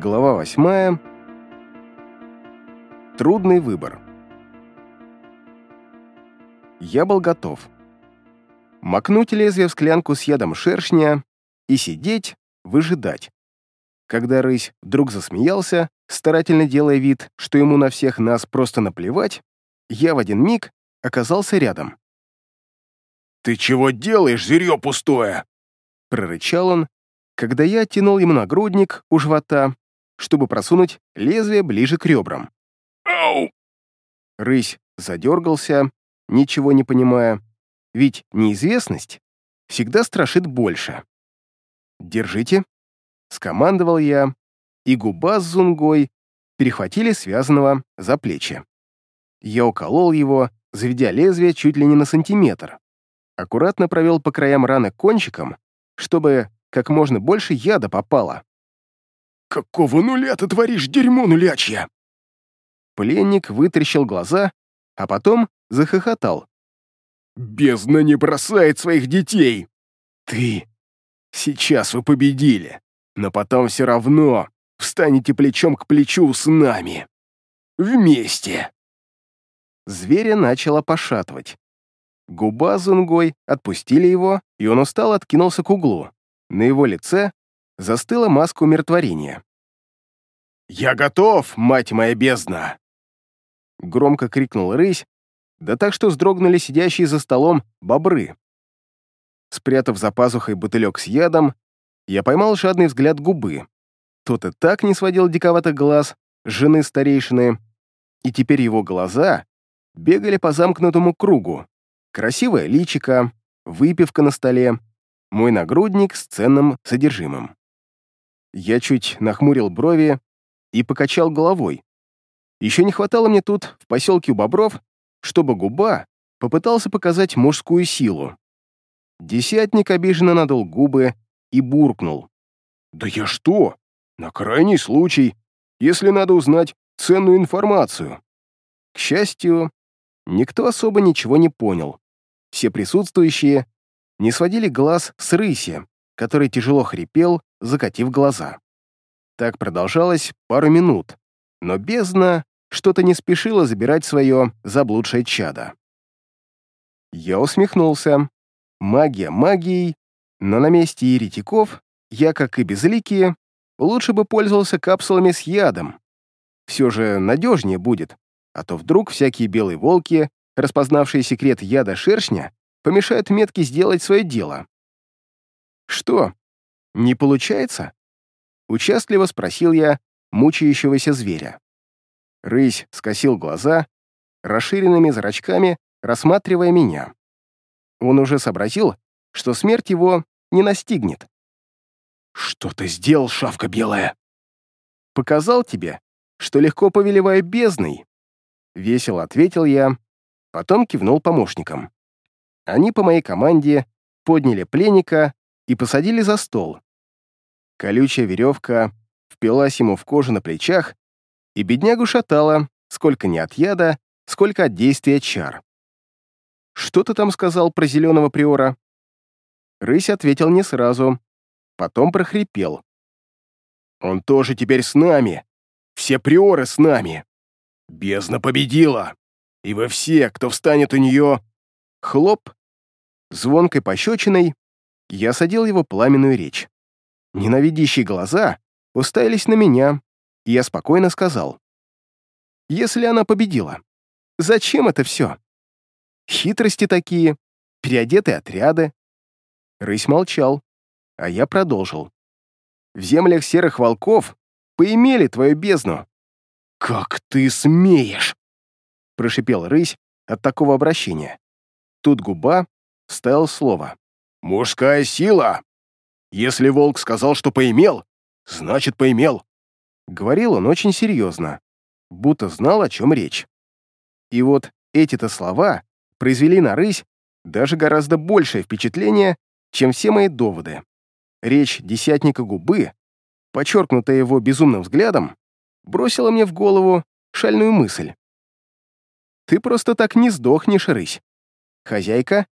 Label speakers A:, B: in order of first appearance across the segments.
A: Глава восьмая. Трудный выбор. Я был готов. Макнуть лезвие в склянку с ядом шершня и сидеть, выжидать. Когда рысь вдруг засмеялся, старательно делая вид, что ему на всех нас просто наплевать, я в один миг оказался рядом.
B: «Ты чего делаешь, зверье пустое?»
A: прорычал он, когда я оттянул ему нагрудник у живота, чтобы просунуть лезвие ближе к ребрам.
B: «Ау!»
A: Рысь задергался, ничего не понимая, ведь неизвестность всегда страшит больше. «Держите», — скомандовал я, и губа с зунгой перехватили связанного за плечи. Я уколол его, заведя лезвие чуть ли не на сантиметр. Аккуратно провел по краям раны кончиком, чтобы как можно больше яда попало.
B: «Какого нуля ты творишь, дерьмо нулячье?»
A: Пленник вытрящил глаза, а потом захохотал.
B: «Бездна не бросает своих детей! Ты! Сейчас вы победили, но потом все равно встанете плечом к плечу с нами! Вместе!»
A: Зверя начало пошатывать. Губа зунгой отпустили его, и он устал откинулся к углу. На его лице застыла маска умиротворения.
B: «Я готов, мать моя бездна!»
A: Громко крикнул рысь, да так что вздрогнули сидящие за столом бобры. Спрятав за пазухой бутылек с ядом, я поймал жадный взгляд губы. Тот и так не сводил диковатых глаз жены старейшины, и теперь его глаза бегали по замкнутому кругу. Красивое личико, выпивка на столе, мой нагрудник с ценным содержимым. Я чуть нахмурил брови и покачал головой. Еще не хватало мне тут, в поселке у Бобров, чтобы губа попытался показать мужскую силу. Десятник обиженно надул губы и буркнул.
B: «Да я что? На крайний случай, если надо узнать ценную информацию».
A: К счастью, никто особо ничего не понял. Все присутствующие не сводили глаз с рыси, который тяжело хрипел, закатив глаза. Так продолжалось пару минут, но бездна что-то не спешила забирать свое заблудшее чадо. Я усмехнулся. Магия магией, но на месте еретиков я, как и безликие, лучше бы пользовался капсулами с ядом. Все же надежнее будет, а то вдруг всякие белые волки, распознавшие секрет яда шершня, помешают метке сделать свое дело. «Что, не получается?» Участливо спросил я мучающегося зверя. Рысь скосил глаза, расширенными зрачками, рассматривая меня. Он уже сообразил, что смерть его не настигнет.
B: «Что ты сделал, шавка белая?»
A: «Показал тебе, что легко повелеваю бездной», — весело ответил я, потом кивнул помощникам. Они по моей команде подняли пленника и посадили за стол. Колючая веревка впилась ему в кожу на плечах, и беднягу шатала, сколько не от яда, сколько от действия чар. «Что ты там сказал про зеленого приора?» Рысь ответил не сразу, потом прохрипел.
B: «Он тоже теперь с нами. Все приоры с нами. Бездна победила. И вы все, кто встанет у нее...»
A: Хлоп. Звонкой пощечиной я садил его пламенную речь. Ненавидящие глаза уставились на меня, и я спокойно сказал. «Если она победила, зачем это все? Хитрости такие, переодетые отряды». Рысь молчал, а я продолжил. «В землях серых волков поимели твою бездну».
B: «Как ты смеешь?»
A: прошипел рысь от такого обращения. Тут губа вставил слово.
B: «Мужская сила! Если волк сказал, что поимел, значит, поимел!»
A: Говорил он очень серьезно, будто знал, о чем речь. И вот эти-то слова произвели на рысь даже гораздо большее впечатление, чем все мои доводы. Речь десятника губы, подчеркнутая его безумным взглядом, бросила мне в голову шальную мысль. «Ты просто так не сдохнешь, рысь. Хозяйка,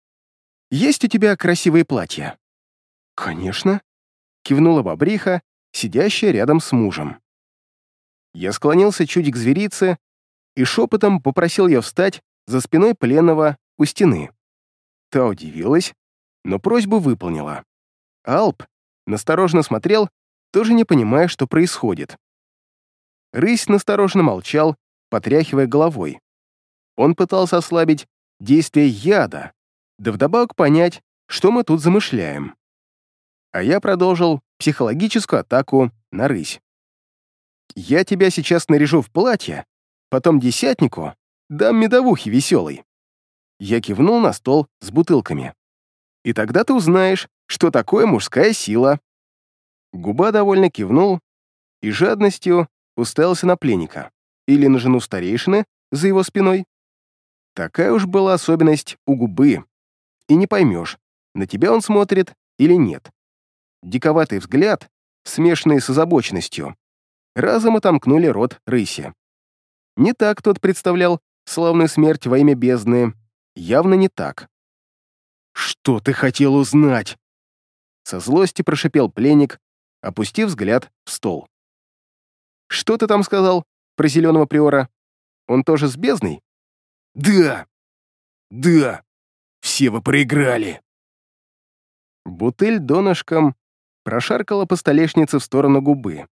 A: есть у тебя красивые платья?» «Конечно», — кивнула бобриха, сидящая рядом с мужем. Я склонился чуть к зверице и шепотом попросил ее встать за спиной пленного у стены. Та удивилась, но просьбу выполнила. Алп насторожно смотрел, тоже не понимая, что происходит. Рысь настороженно молчал, потряхивая головой. Он пытался ослабить действие яда, да вдобавок понять, что мы тут замышляем. А я продолжил психологическую атаку на рысь. «Я тебя сейчас наряжу в платье, потом десятнику дам медовухи веселой». Я кивнул на стол с бутылками. «И тогда ты узнаешь, что такое мужская сила». Губа довольно кивнул и жадностью уставился на пленника или на жену старейшины за его спиной. Такая уж была особенность у губы. И не поймешь, на тебя он смотрит или нет. Диковатый взгляд, смешанный с озабоченностью, разом отомкнули рот рыси. Не так тот представлял славную смерть во имя бездны, явно не так. «Что ты хотел узнать?» Со злости прошипел пленник, опустив взгляд в стол. «Что ты там сказал про зеленого приора? Он тоже с бездной?»
B: «Да! Да! Все вы проиграли!»
A: Бутыль донышком прошаркала по столешнице в сторону губы.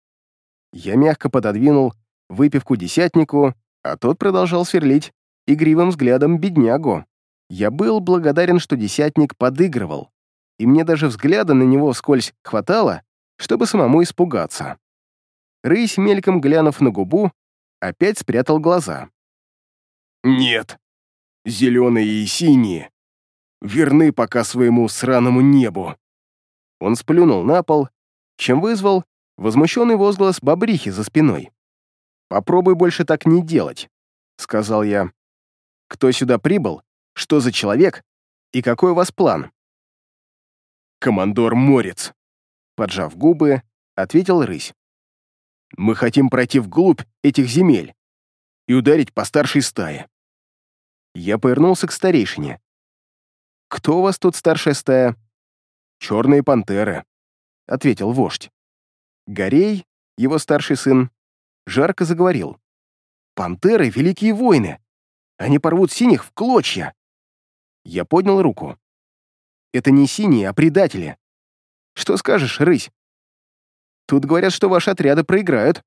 A: Я мягко пододвинул выпивку десятнику, а тот продолжал сверлить игривым взглядом беднягу. Я был благодарен, что десятник подыгрывал, и мне даже взгляда на него вскользь хватало, чтобы самому испугаться. Рысь, мельком глянув на губу, опять спрятал глаза.
B: «Нет, зеленые и синие верны пока своему сраному небу».
A: Он сплюнул на пол, чем вызвал возмущенный возглас бобрихи за спиной. «Попробуй больше так не делать», — сказал я. «Кто сюда прибыл? Что за человек? И какой у вас план?»
B: «Командор Морец», — поджав губы, ответил рысь. Мы хотим пройти вглубь этих земель и ударить по старшей стае.
A: Я повернулся к старейшине. «Кто у вас тут старшая стая?»
B: «Черные пантеры», — ответил вождь.
A: Горей, его старший сын, жарко заговорил. «Пантеры — великие воины. Они порвут синих в клочья». Я поднял руку. «Это не синие, а предатели. Что скажешь, рысь?» Тут говорят, что ваши отряды проиграют».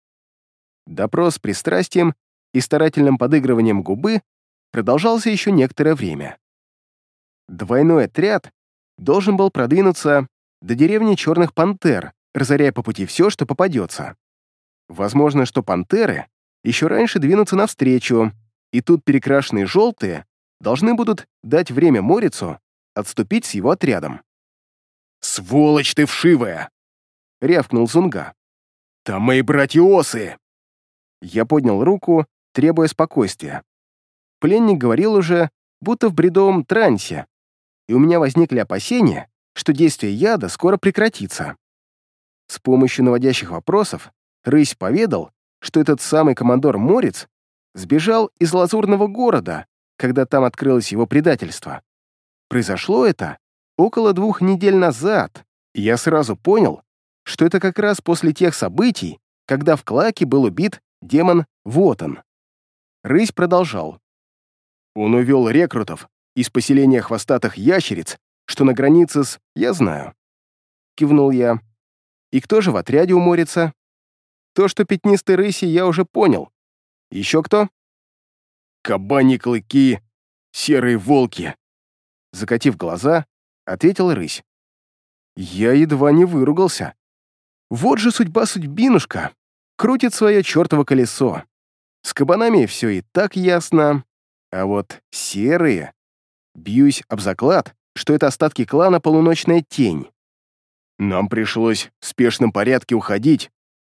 A: Допрос пристрастием и старательным подыгрыванием губы продолжался еще некоторое время. Двойной отряд должен был продвинуться до деревни Черных Пантер, разоряя по пути все, что попадется. Возможно, что пантеры еще раньше двинутся навстречу, и тут перекрашенные желтые должны будут дать время Морицу отступить с его отрядом.
B: «Сволочь ты вшивая!»
A: — рявкнул Зунга.
B: «Там мои братья-осы!»
A: Я поднял руку, требуя спокойствия. Пленник говорил уже, будто в бредовом трансе, и у меня возникли опасения, что действие яда скоро прекратится. С помощью наводящих вопросов Рысь поведал, что этот самый командор Морец сбежал из Лазурного города, когда там открылось его предательство. Произошло это около двух недель назад, и я сразу понял, что это как раз после тех событий, когда в Клаке был убит демон Вотан. Рысь продолжал. Он увел рекрутов из поселения хвостатых ящериц, что на границе с «я знаю». Кивнул я. И кто же в отряде уморится? То, что пятнистые рыси, я уже понял. Еще кто?
B: Кабани клыки, серые волки.
A: Закатив глаза, ответил рысь. Я едва не выругался. Вот же судьба-судьбинушка. Крутит свое чертово колесо. С кабанами все и так ясно. А вот серые... Бьюсь об заклад, что это остатки клана «Полуночная тень».
B: Нам пришлось в спешном порядке уходить,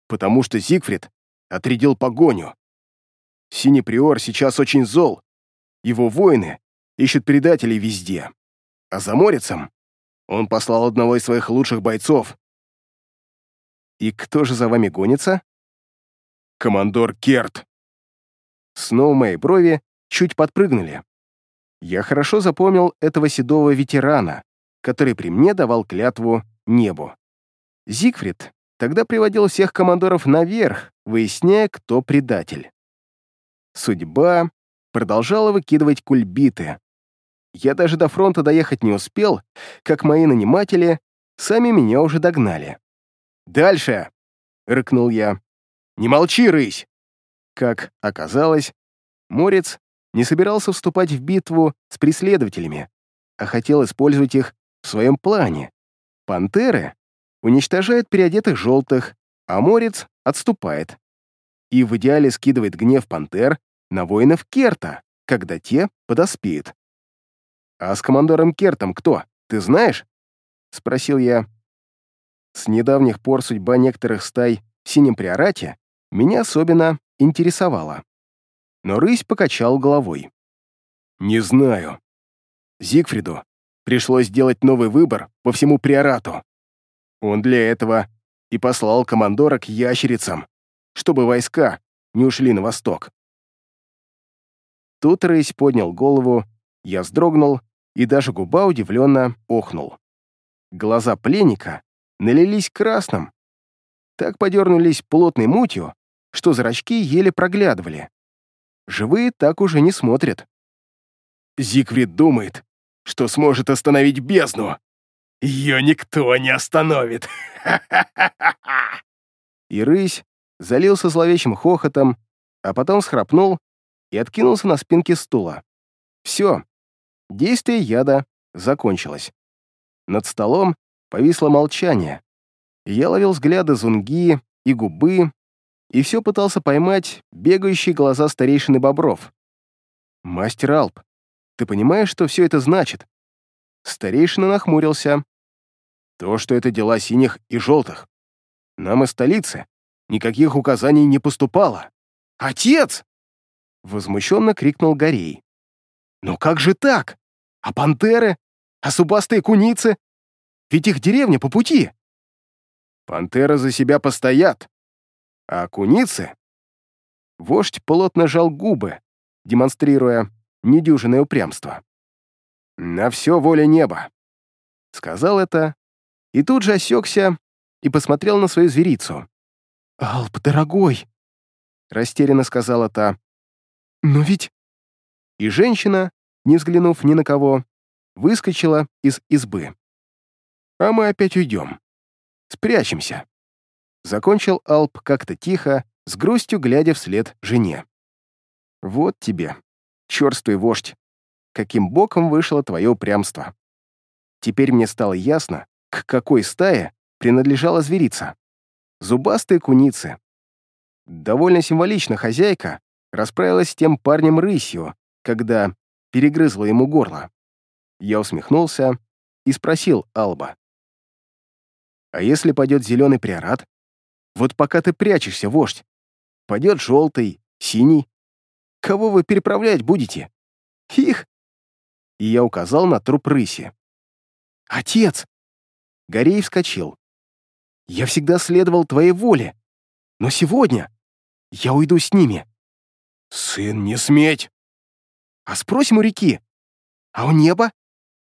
B: потому что Зигфрид отрядил погоню. Синий приор сейчас очень зол. Его воины ищут предателей везде. А за Морицем он послал одного из своих лучших бойцов,
A: «И кто же за вами гонится?»
B: «Командор Керт».
A: Снова мои брови чуть подпрыгнули. Я хорошо запомнил этого седого ветерана, который при мне давал клятву небу. Зигфрид тогда приводил всех командоров наверх, выясняя, кто предатель. Судьба продолжала выкидывать кульбиты. Я даже до фронта доехать не успел, как мои наниматели сами меня уже догнали. «Дальше!» — рыкнул я. «Не молчи, рысь!» Как оказалось, Морец не собирался вступать в битву с преследователями, а хотел использовать их в своем плане. Пантеры уничтожают переодетых желтых, а Морец отступает. И в идеале скидывает гнев пантер на воинов Керта, когда те подоспеют. «А с командором Кертом кто, ты знаешь?» — спросил я. С недавних пор судьба некоторых стай в Синем Приорате меня особенно интересовала. Но рысь покачал головой. «Не знаю. Зигфриду пришлось сделать новый выбор по всему Приорату. Он для этого и послал командора к ящерицам, чтобы войска не ушли на восток. Тут рысь поднял голову, я вздрогнул, и даже губа удивленно охнул. Глаза пленника налились красным. Так подернулись плотной мутью, что зрачки еле проглядывали. Живые так уже не смотрят. Зигфрид думает, что сможет остановить бездну. Ее никто не остановит. И рысь залился зловещим хохотом, а потом схрапнул и откинулся на спинке стула. Все, действие яда закончилось. Над столом повисло молчание. Я ловил взгляды Зунги и губы, и все пытался поймать бегающие глаза старейшины Бобров. «Мастер Алп, ты понимаешь, что все это значит?» Старейшина нахмурился. «То, что это дела синих и желтых. Нам из столицы никаких указаний не поступало. Отец!» Возмущенно крикнул Горей. «Но как же так? А пантеры? А зубастые куницы? Ведь их деревня по пути!» «Пантеры за себя постоят, а куницы...» Вождь плотно жал губы, демонстрируя недюжинное упрямство. «На все воля неба!» Сказал это, и тут же осекся и посмотрел на свою зверицу. «Алп, дорогой!» — растерянно сказала та. «Но ведь...» И женщина, не взглянув ни на кого, выскочила из избы. «А мы опять уйдем. Спрячемся». Закончил Алп как-то тихо, с грустью глядя вслед жене. «Вот тебе, черствый вождь, каким боком вышло твое упрямство. Теперь мне стало ясно, к какой стае принадлежала зверица. Зубастые куницы. Довольно символично хозяйка расправилась с тем парнем рысью, когда перегрызла ему горло. Я усмехнулся и спросил Алба. «А если пойдет зеленый приорат? Вот пока ты прячешься, вождь. Пойдет желтый, синий. Кого вы переправлять будете? Их!» И я указал на труп рыси. «Отец!» Горей вскочил. «Я всегда следовал твоей воле, но сегодня я уйду с ними». «Сын, не сметь!» «А спросим у реки. А у неба?»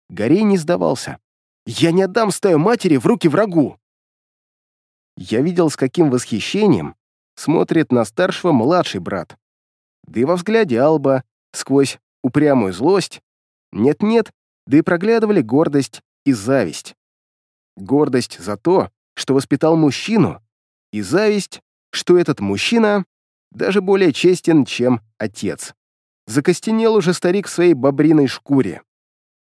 A: Горей не сдавался. «Я не отдам стаю матери в руки врагу!» Я видел, с каким восхищением смотрит на старшего младший брат. Да и во взгляде Алба, сквозь упрямую злость, нет-нет, да и проглядывали гордость и зависть. Гордость за то, что воспитал мужчину, и зависть, что этот мужчина даже более честен, чем отец. Закостенел уже старик в своей бобриной шкуре.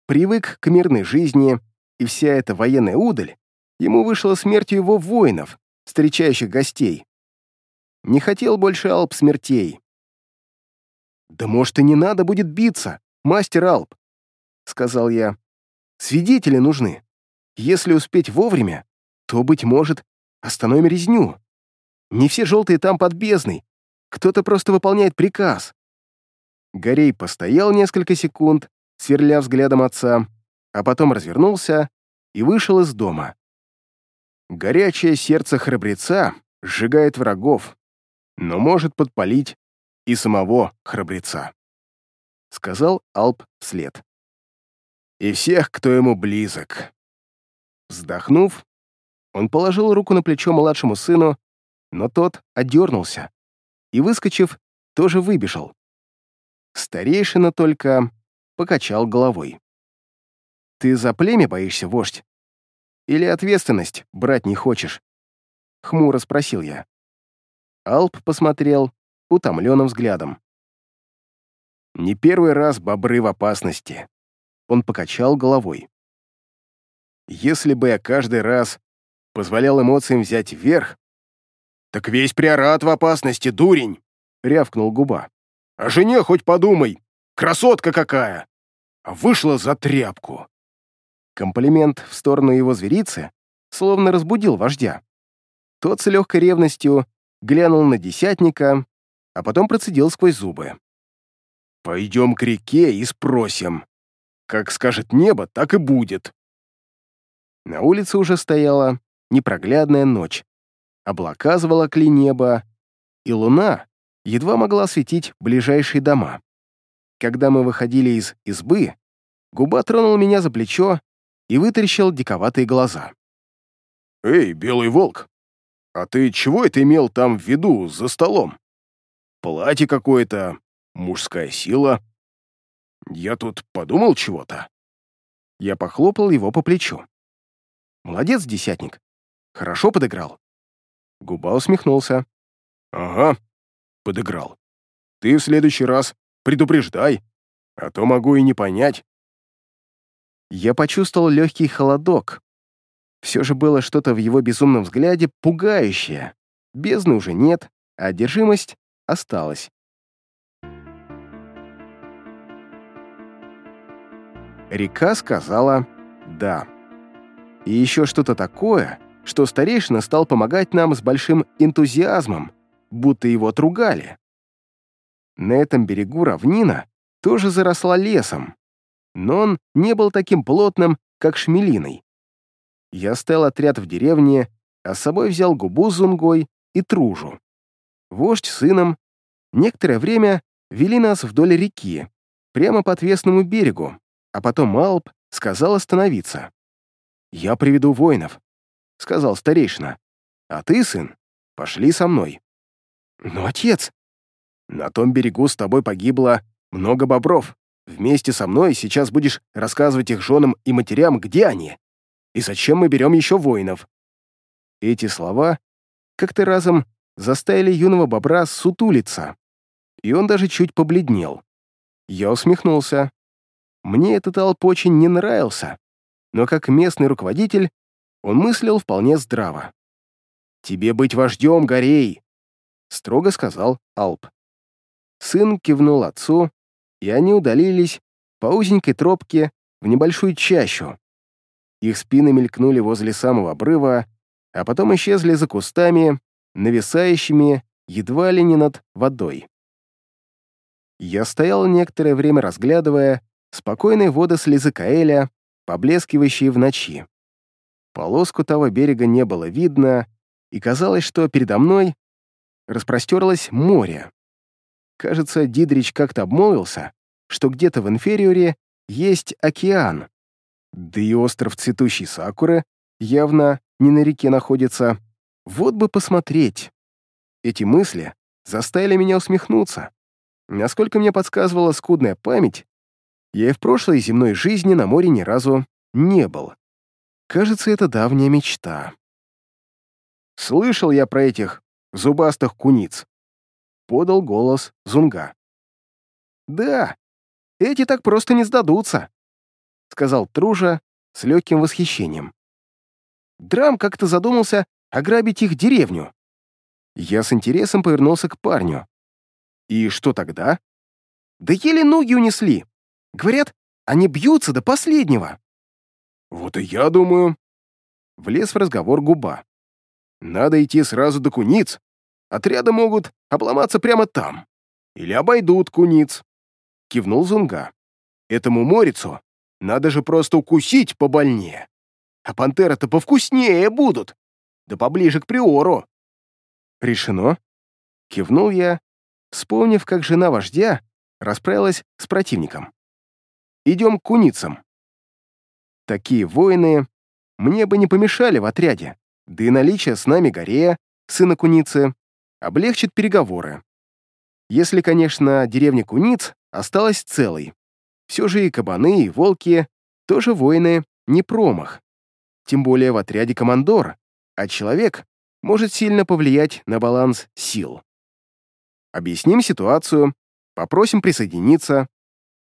A: Привык к мирной жизни, и вся эта военная удаль ему вышла смертью его воинов, встречающих гостей. Не хотел больше Алп смертей. «Да может, и не надо будет биться, мастер Алп», — сказал я. «Свидетели нужны. Если успеть вовремя, то, быть может, остановим резню. Не все желтые там под бездной. Кто-то просто выполняет приказ». Горей постоял несколько секунд, сверля взглядом отца, а потом развернулся и вышел из дома. Горячее сердце храбреца сжигает врагов, но может подпалить и самого храбреца, сказал Алп вслед. И всех, кто ему близок. Вздохнув, он положил руку на плечо младшему сыну но тот отдернулся и, выскочив, тоже выбежал. Старейшина только покачал головой. «Ты за племя боишься, вождь? Или ответственность брать не хочешь?» Хмуро спросил я. Алп посмотрел утомленным взглядом. «Не первый раз бобры в опасности». Он покачал головой. «Если бы я каждый раз позволял эмоциям взять верх...» «Так весь приорат в опасности, дурень!» — рявкнул губа. «О жене хоть подумай! Красотка какая! А вышла за тряпку!» Комплимент в сторону его зверицы словно разбудил вождя. Тот с легкой ревностью глянул на десятника, а потом процедил сквозь зубы. «Пойдем к реке и спросим. Как скажет небо, так и будет». На улице уже стояла непроглядная ночь. Облака заволокли небо, и луна едва могла осветить ближайшие дома. Когда мы выходили из избы, губа тронул меня за плечо и вытаращил диковатые глаза. «Эй, белый волк, а ты чего это имел там в виду за столом? Платье какое-то, мужская сила. Я тут подумал чего-то». Я похлопал его по плечу. «Молодец, десятник. Хорошо подыграл». Губа усмехнулся. «Ага, подыграл. Ты в следующий раз предупреждай, а то могу и не понять». Я почувствовал легкий холодок. Все же было что-то в его безумном взгляде пугающее. Бездны уже нет, а одержимость осталась. Река сказала «да». И еще что-то такое, что старейшина стал помогать нам с большим энтузиазмом, будто его отругали. На этом берегу равнина тоже заросла лесом, но он не был таким плотным, как шмелиной. Я стоял отряд в деревне, а с собой взял губу с зунгой и тружу. Вождь с сыном некоторое время вели нас вдоль реки, прямо по отвесному берегу, а потом Алп сказал остановиться. «Я приведу воинов», — сказал старейшина. «А ты, сын, пошли со мной». «Но отец...» «На том берегу с тобой погибло много бобров. Вместе со мной сейчас будешь рассказывать их женам и матерям, где они. И зачем мы берем еще воинов?» Эти слова как-то разом заставили юного бобра сутулиться, и он даже чуть побледнел. Я усмехнулся. Мне этот Алп очень не нравился, но как местный руководитель он мыслил вполне здраво. «Тебе быть вождем, Горей!» — строго сказал Алп. Сын кивнул отцу, и они удалились по узенькой тропке в небольшую чащу. Их спины мелькнули возле самого обрыва, а потом исчезли за кустами, нависающими едва ли не над водой. Я стоял некоторое время разглядывая спокойные воды слезы Каэля, поблескивающие в ночи. Полоску того берега не было видно, и казалось, что передо мной распростерлось море. Кажется, Дидрич как-то обмолвился, что где-то в инфериоре есть океан. Да и остров цветущей сакуры явно не на реке находится. Вот бы посмотреть. Эти мысли заставили меня усмехнуться. Насколько мне подсказывала скудная память, я и в прошлой земной жизни на море ни разу не был. Кажется, это давняя мечта. Слышал я про этих зубастых куниц. Подал голос Зунга. Да, эти так просто не сдадутся, сказал Тружа с легким восхищением. Драм как-то задумался ограбить их деревню. Я с интересом повернулся к парню. И что тогда? Да еле ноги унесли. Говорят, они бьются до последнего. Вот и я думаю. Влез в разговор губа. Надо идти сразу до куниц. Отряды могут обломаться прямо там. Или обойдут куниц. Кивнул Зунга. Этому морицу надо же просто укусить побольнее. А пантеры-то повкуснее будут. Да поближе к приору. Решено. Кивнул я, вспомнив, как жена вождя расправилась с противником. Идем к куницам. Такие воины мне бы не помешали в отряде, да и наличие с нами Горея сына Куницы, облегчит переговоры. Если, конечно, деревня Куниц осталась целой. Все же и кабаны, и волки тоже воины не промах. Тем более в отряде командор, а человек может сильно повлиять на баланс сил. Объясним ситуацию, попросим присоединиться,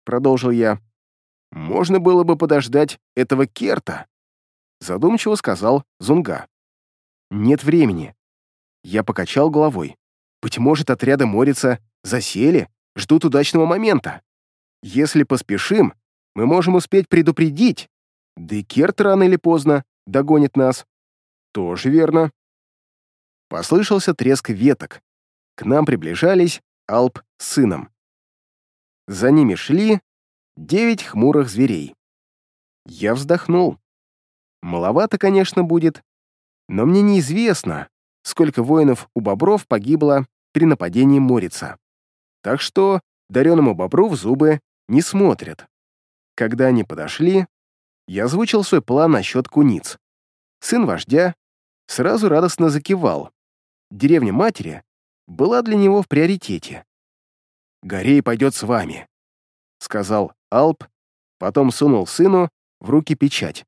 A: продолжил я. Можно было бы подождать этого Керта, задумчиво сказал Зунга. Нет времени. Я покачал головой. Быть может, отряды Морица засели, ждут удачного момента. Если поспешим, мы можем успеть предупредить. Да и Керт рано или поздно догонит нас. Тоже верно. Послышался треск веток. К нам приближались Алп с сыном. За ними шли девять хмурых зверей. Я вздохнул. Маловато, конечно, будет, но мне неизвестно, сколько воинов у бобров погибло при нападении Морица. Так что дареному бобру в зубы не смотрят. Когда они подошли, я озвучил свой план насчет куниц. Сын вождя сразу радостно закивал. Деревня матери была для него в приоритете. «Горей пойдет с вами», — сказал Алп, потом сунул сыну в руки печать.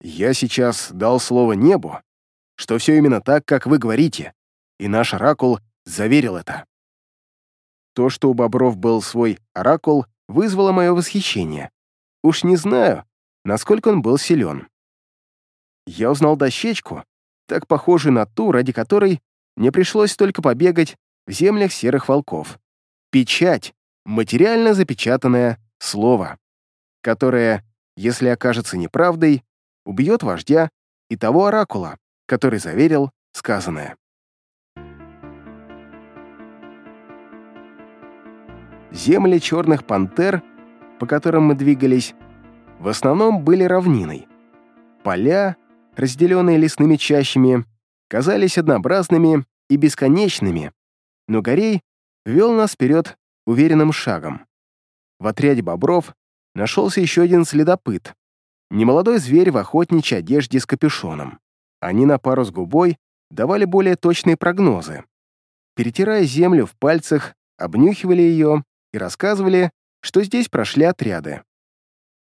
A: «Я сейчас дал слово небу, что все именно так, как вы говорите, и наш оракул заверил это». То, что у Бобров был свой оракул, вызвало мое восхищение. Уж не знаю, насколько он был силен. Я узнал дощечку, так похожую на ту, ради которой мне пришлось только побегать в землях серых волков. Печать — материально запечатанное слово, которое, если окажется неправдой, убьет вождя и того оракула, который заверил сказанное. Земли черных пантер, по которым мы двигались, в основном были равниной. Поля, разделенные лесными чащами, казались однообразными и бесконечными, но Горей вел нас вперед уверенным шагом. В отряде бобров нашелся еще один следопыт, немолодой зверь в охотничьей одежде с капюшоном. Они на пару с губой давали более точные прогнозы. Перетирая землю в пальцах, обнюхивали ее и рассказывали, что здесь прошли отряды.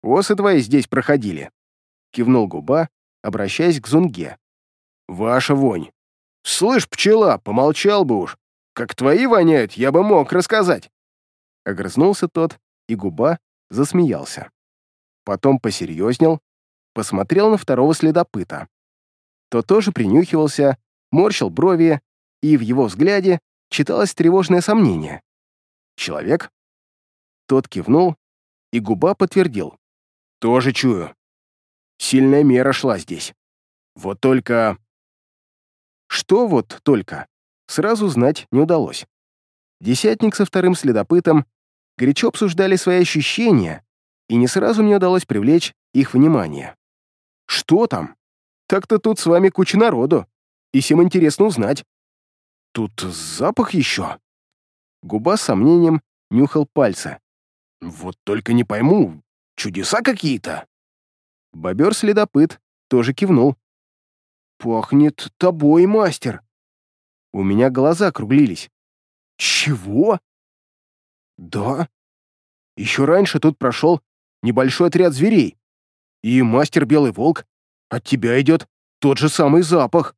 A: «Осы твои здесь проходили», — кивнул губа, обращаясь к Зунге. «Ваша вонь. Слышь, пчела, помолчал бы уж. Как твои воняют, я бы мог рассказать». Огрызнулся тот, и губа засмеялся. Потом посерьезнел, посмотрел на второго следопыта. Тот тоже принюхивался, морщил брови, и в его взгляде читалось тревожное сомнение. «Человек?» Тот кивнул, и губа подтвердил. «Тоже чую. Сильная мера шла здесь. Вот только...» Что вот только? Сразу знать не удалось. Десятник со вторым следопытом горячо обсуждали свои ощущения, и не сразу мне удалось привлечь их внимание. «Что там? Так-то тут с вами куча народу, и всем интересно узнать. Тут запах еще?» Губа с сомнением нюхал пальцы. «Вот только не пойму, чудеса какие-то?» Бобер-следопыт тоже кивнул. «Пахнет тобой, мастер!» У меня глаза округлились. «Чего?» «Да. Еще раньше тут прошел небольшой отряд зверей. И мастер Белый Волк, от тебя идет тот же самый запах».